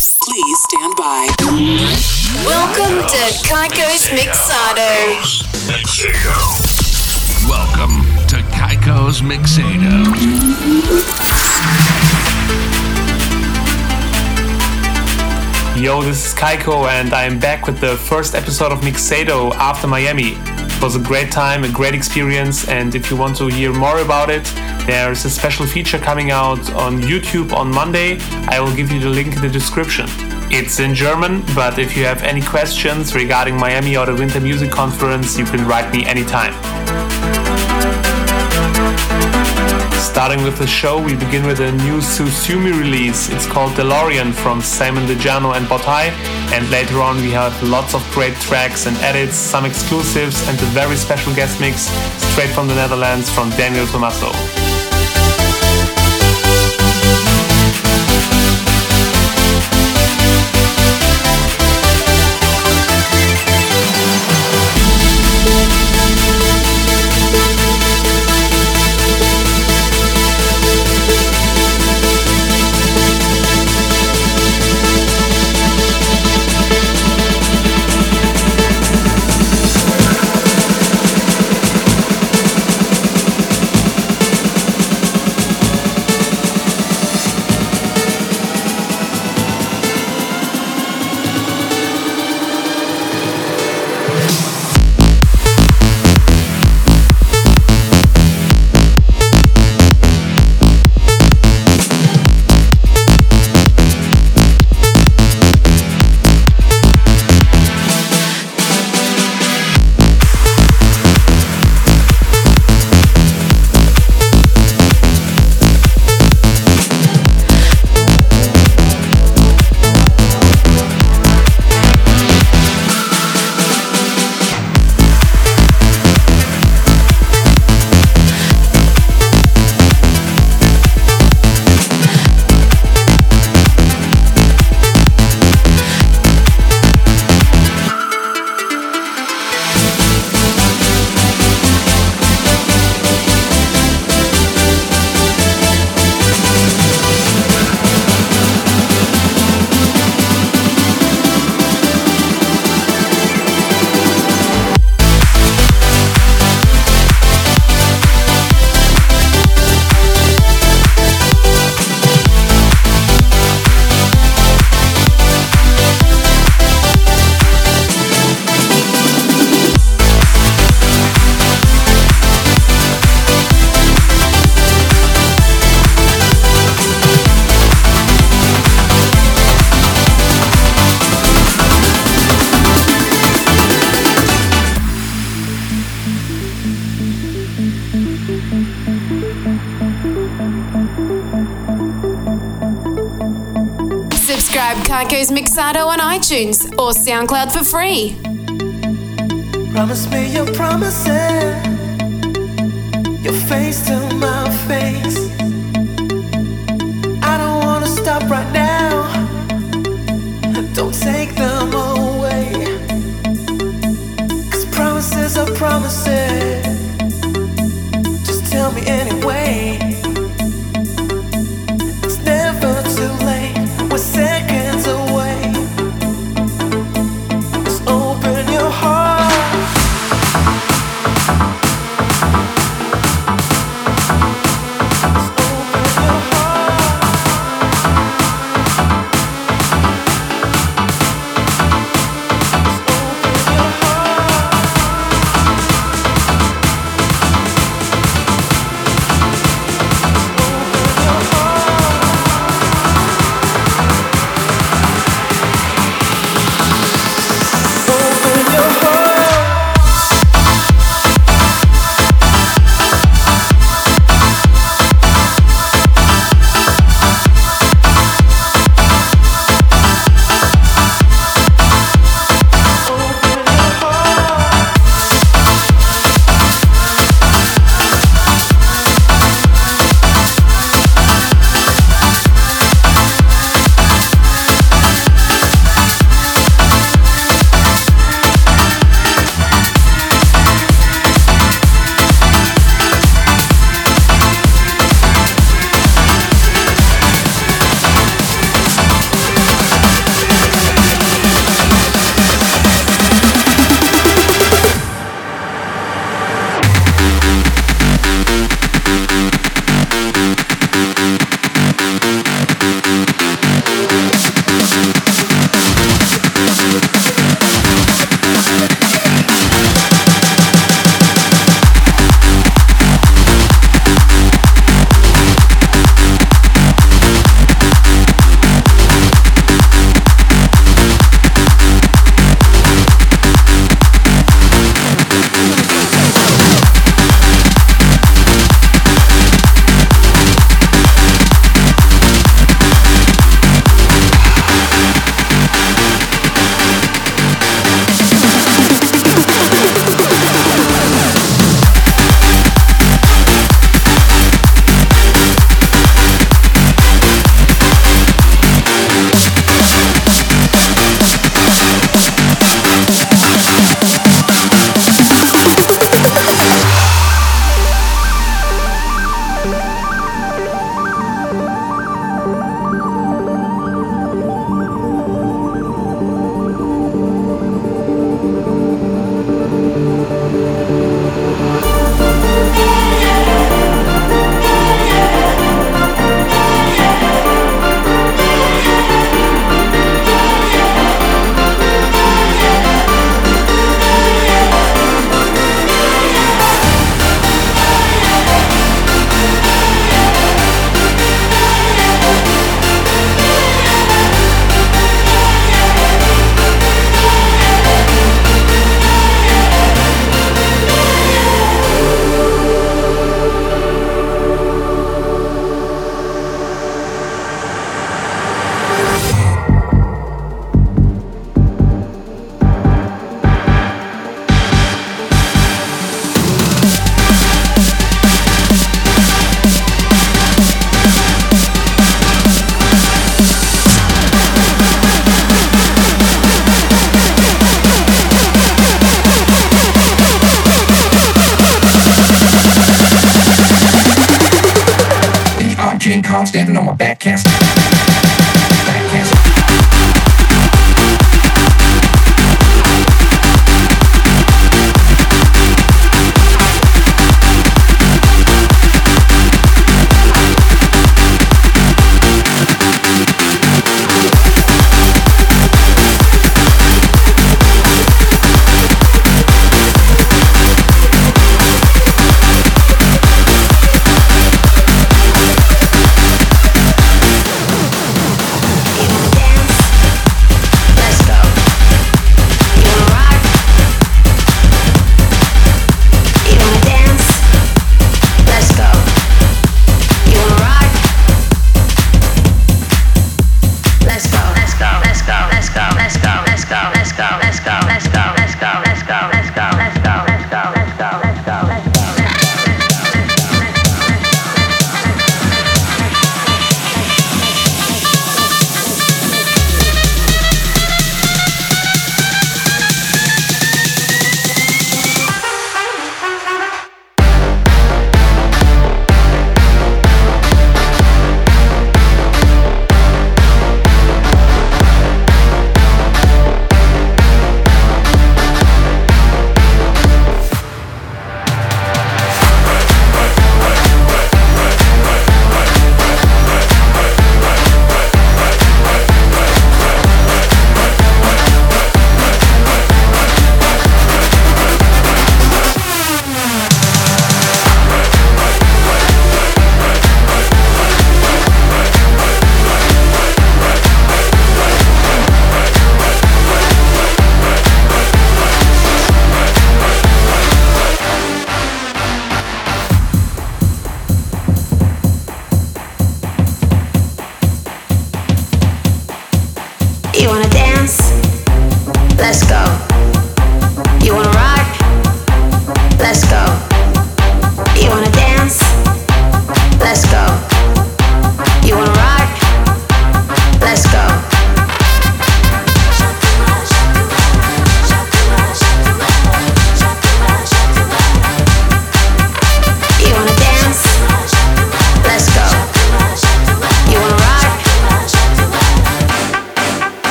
Please stand by. Welcome to Kyco's Mixado. Welcome to Kyco's Mixado. Yo, this is Kyco, and I'm back with the first episode of Mixado after Miami. It was a great time, a great experience, and if you want to hear more about it, there's a special feature coming out on YouTube on Monday. I will give you the link in the description. It's in German, but if you have any questions regarding Miami or the Winter Music Conference, you can write me anytime. Starting with the show, we begin with a new Susumi release. It's called DeLorean from Simon DeJano and Botai. And later on, we have lots of great tracks and edits, some exclusives, and a very special guest mix straight from the Netherlands from Daniel Tomaso. SoundCloud for free. Promise me your promises,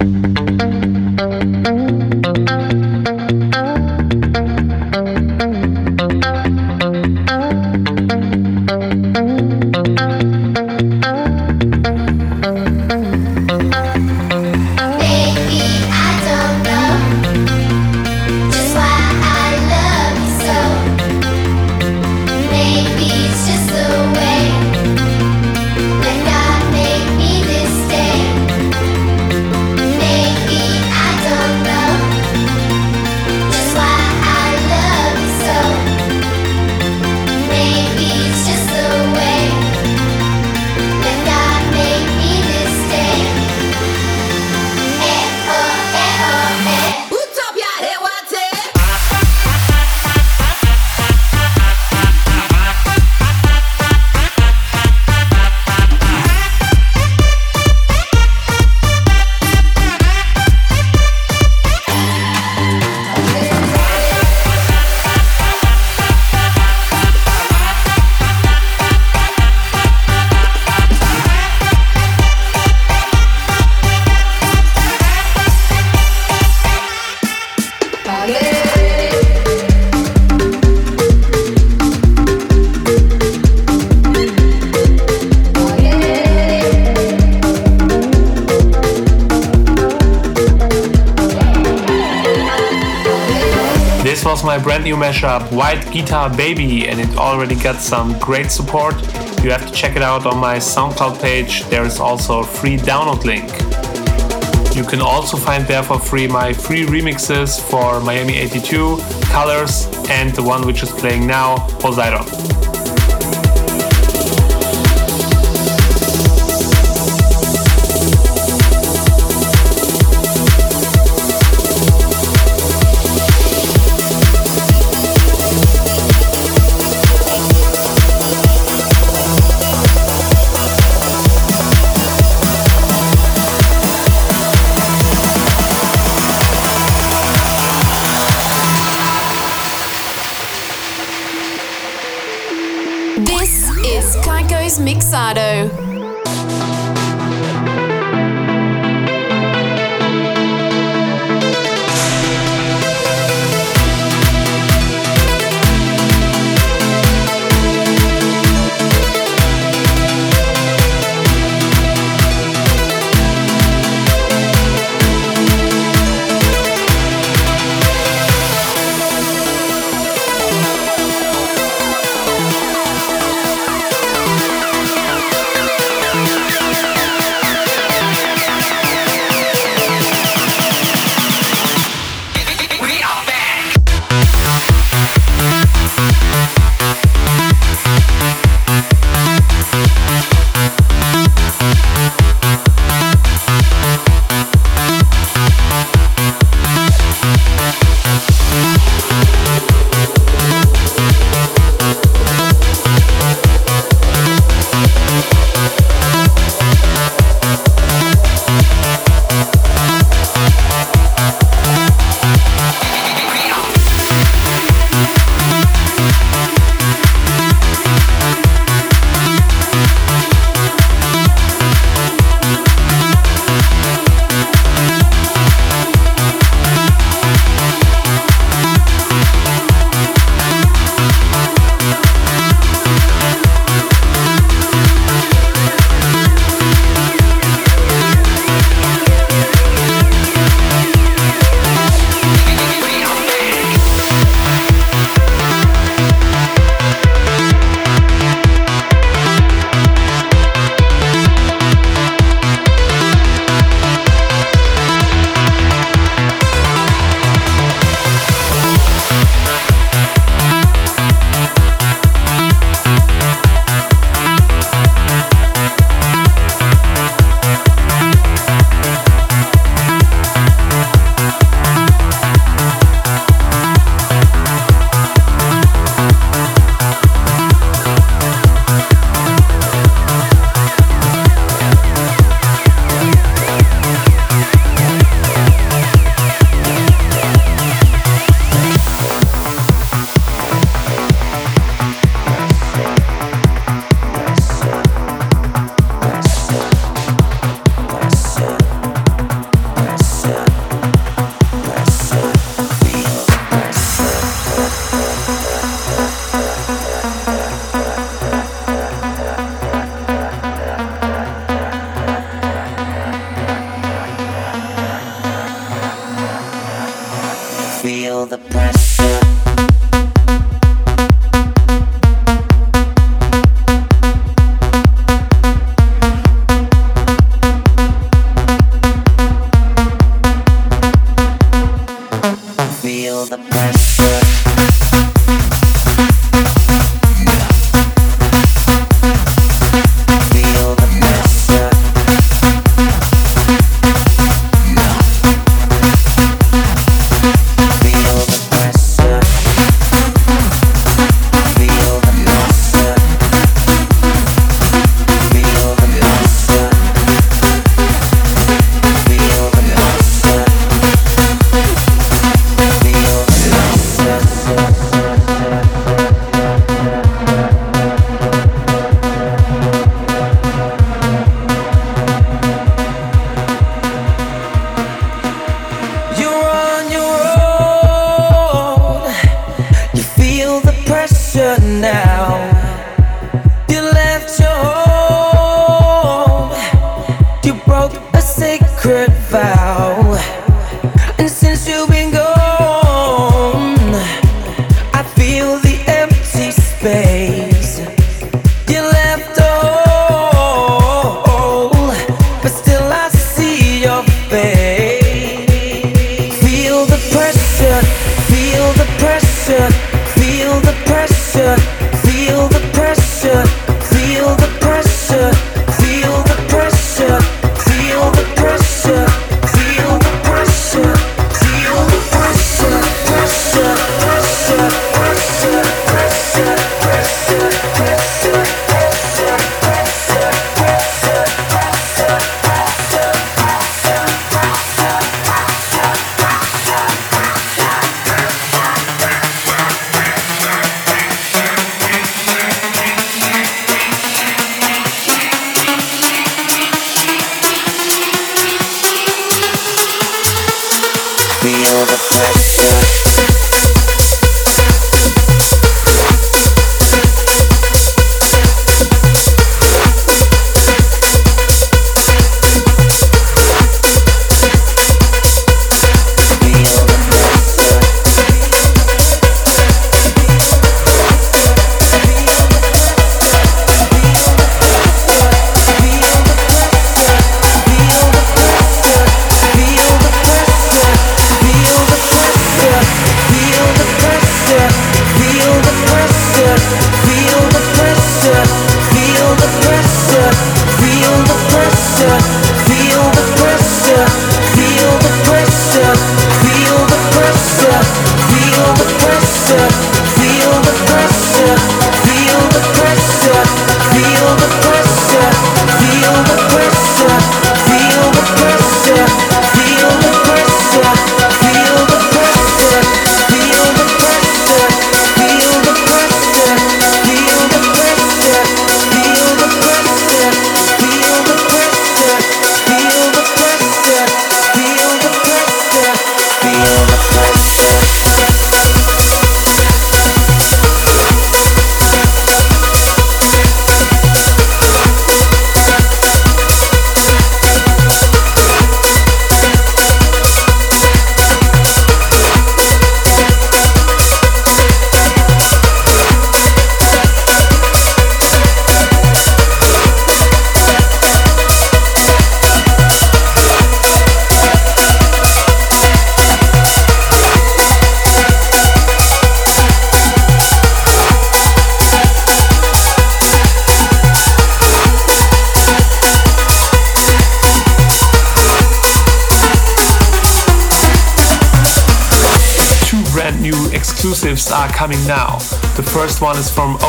my Guitar Baby, and it already got some great support. You have to check it out on my SoundCloud page. There is also a free download link. You can also find there for free my free remixes for Miami 82, Colors, and the one which is playing now, Poseidon.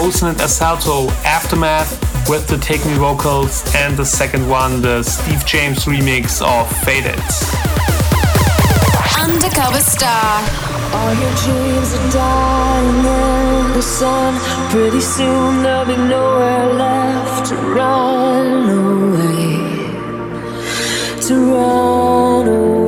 Olsen and Asalto Aftermath with the Take Me vocals, and the second one, the Steve James remix of Faded. Undercover Star. All your dreams are dying in the sun. Pretty soon there'll be nowhere left to run away. To run away.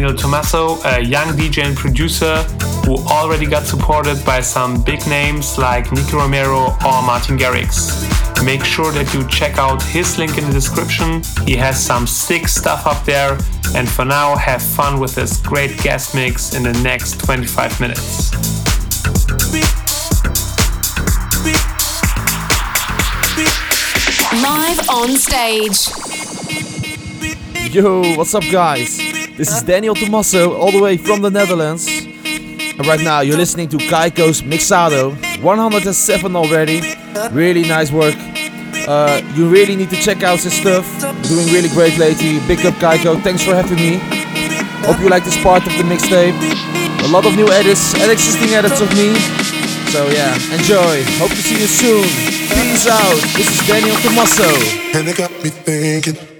Daniel Tomaso, a young DJ and producer who already got supported by some big names like Nicky Romero or Martin Garrix. Make sure that you check out his link in the description. He has some sick stuff up there. And for now, have fun with this great guest mix in the next 25 minutes. Live on stage. Yo, what's up, guys? This is Daniel Tomaso, all the way from the Netherlands. And right now, you're listening to Kyco's Mixado, 107 already. Really nice work. Uh, you really need to check out his stuff. Doing really great lately. Big up, Kaiko. Thanks for having me. Hope you like this part of the mixtape. A lot of new edits and existing edits of me. So yeah, enjoy. Hope to see you soon. Peace out. This is Daniel Tomaso. And it got me thinking.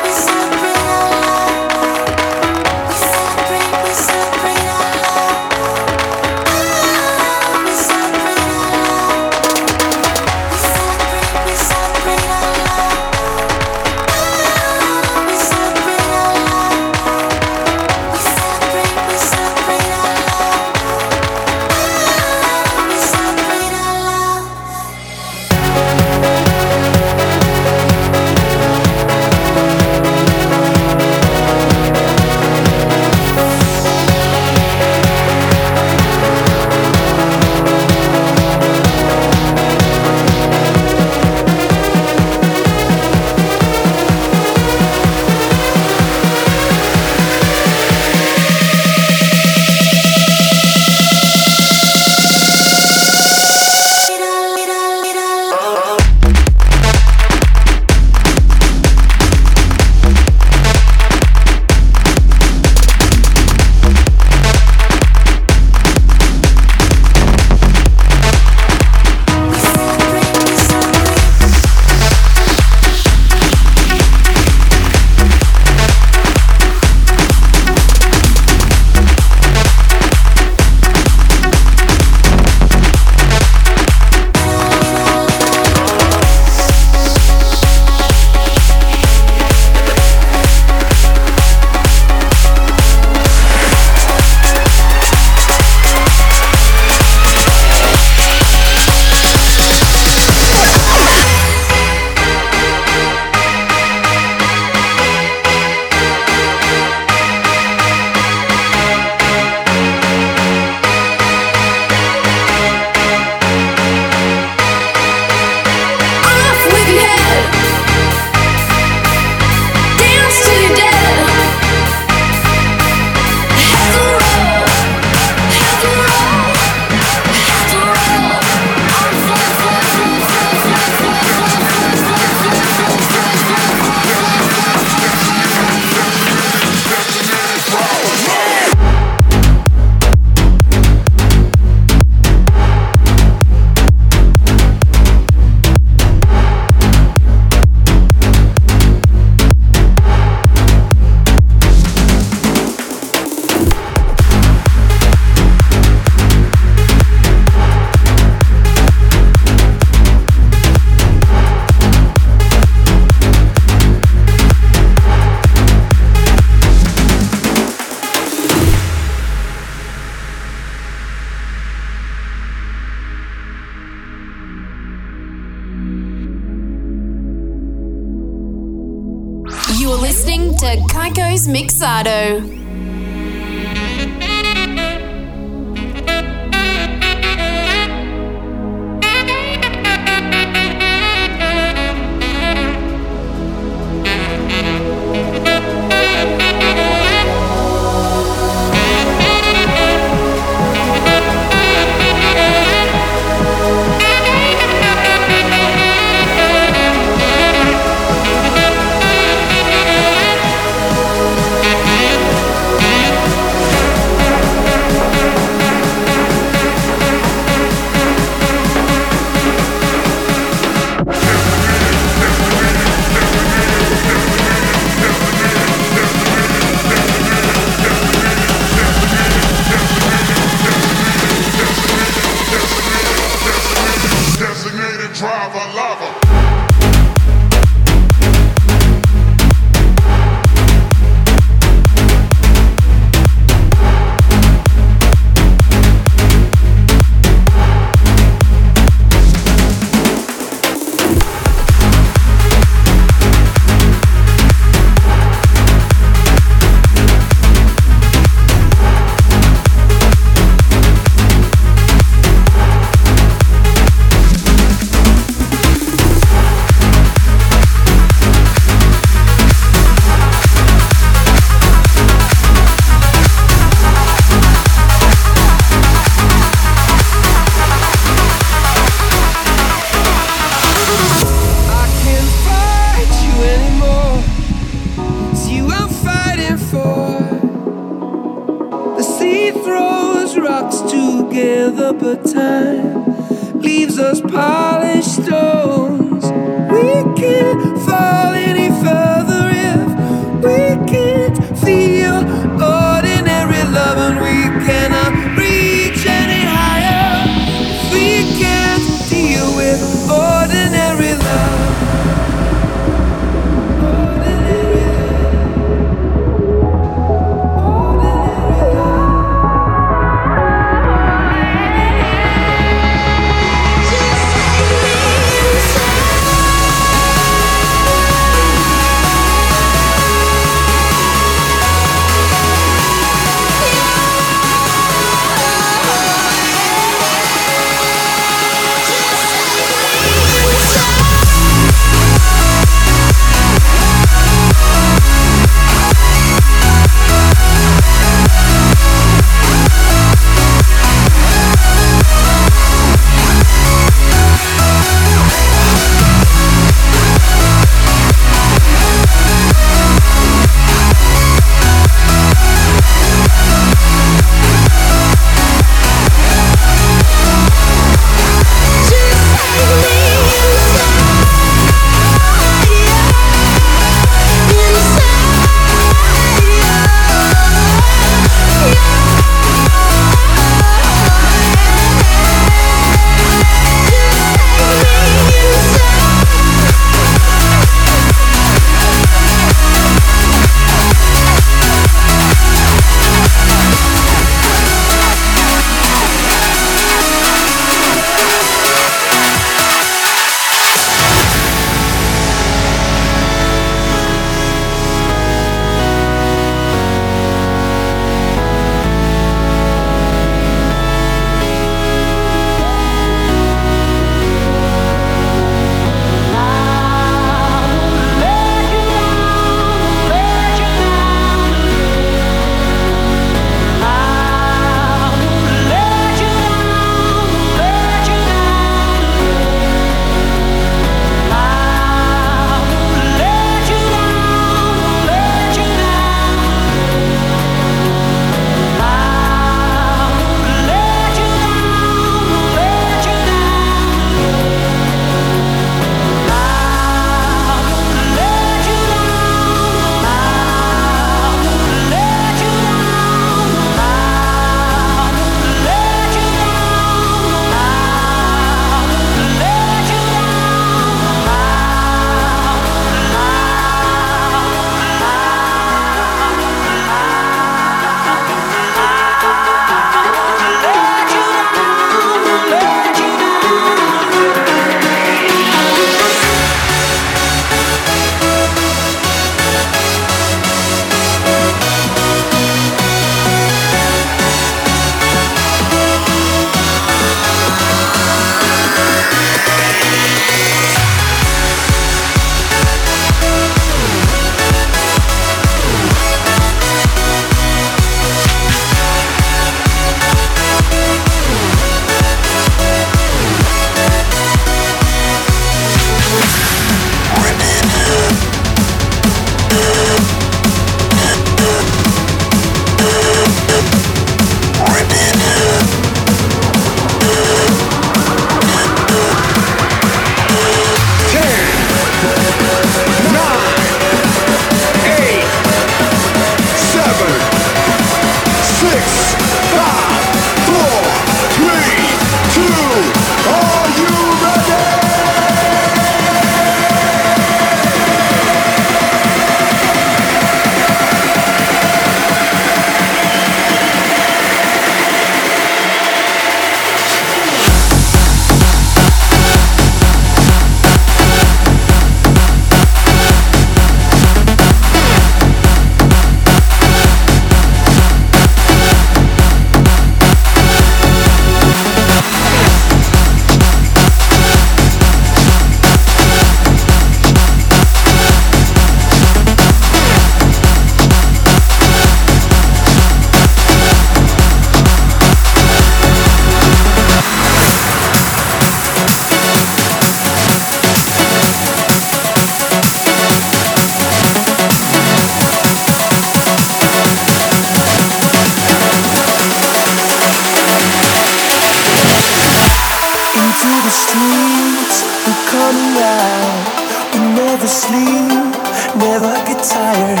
out. We never sleep, never get tired.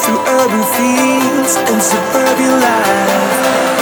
Through urban fields and suburban life.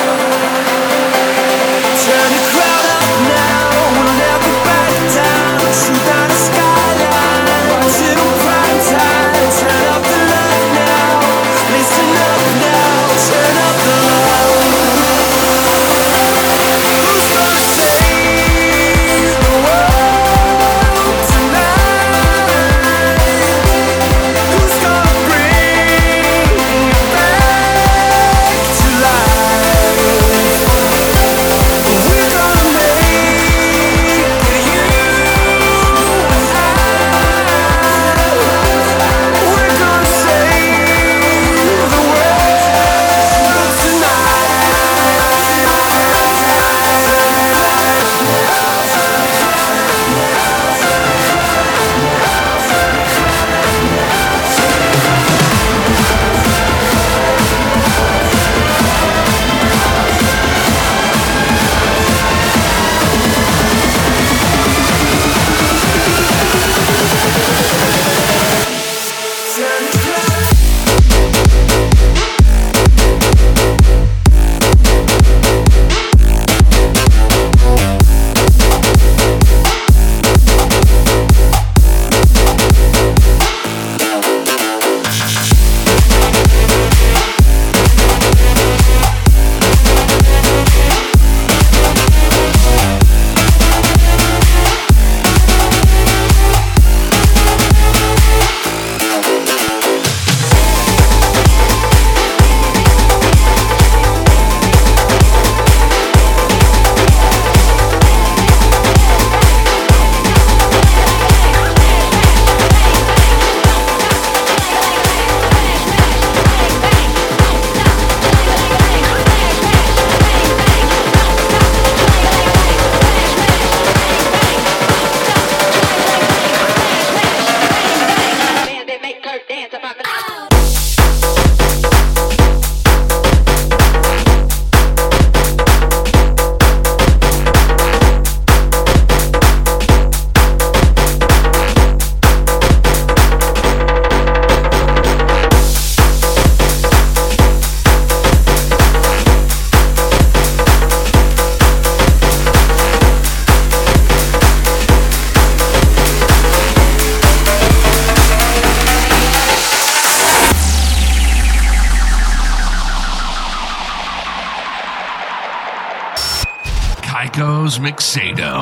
Sado.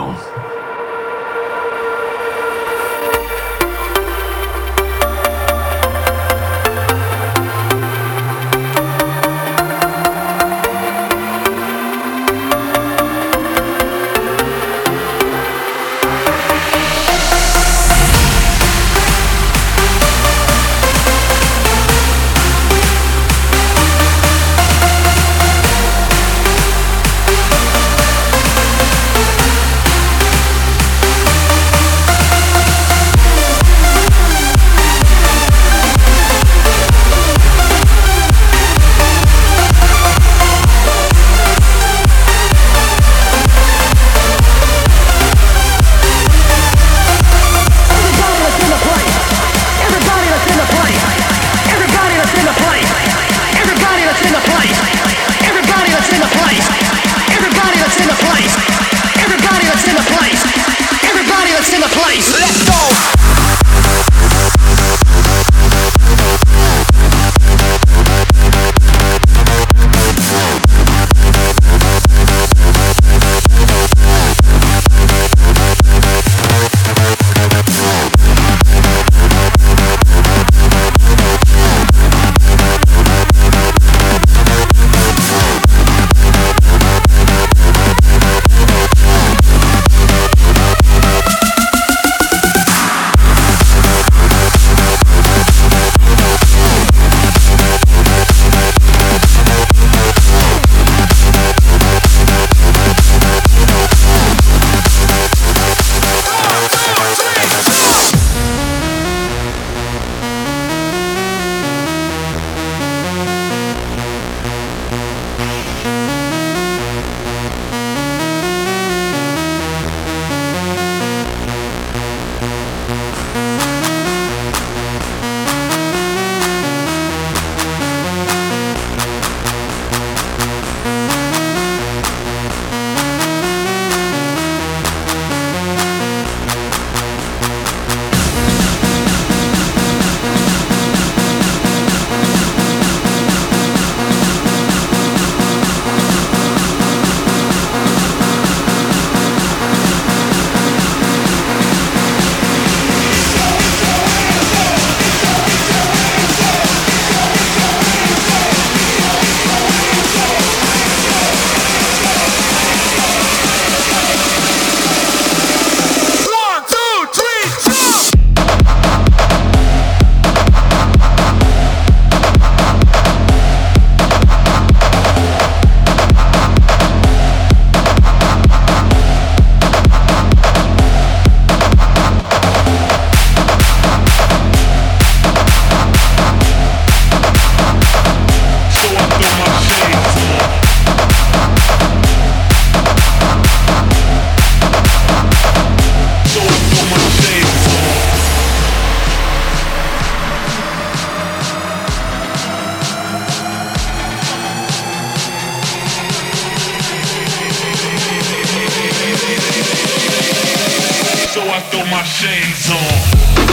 My shades on.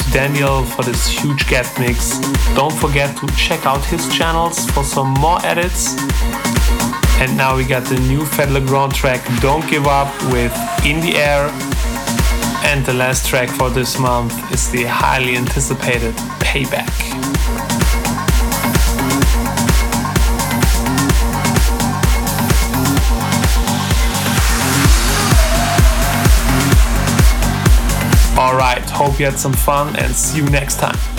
To Daniel for this huge guest mix. Don't forget to check out his channels for some more edits. And now we got the new Fedde Le Grand track, Don't Give Up, with In the Air. And the last track for this month is the highly anticipated Payback. Hope you had some fun and see you next time.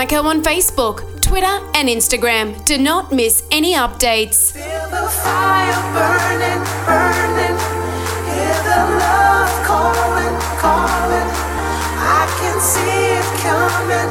Kyco on Facebook, Twitter, and Instagram. Do not miss any updates. I can see it coming,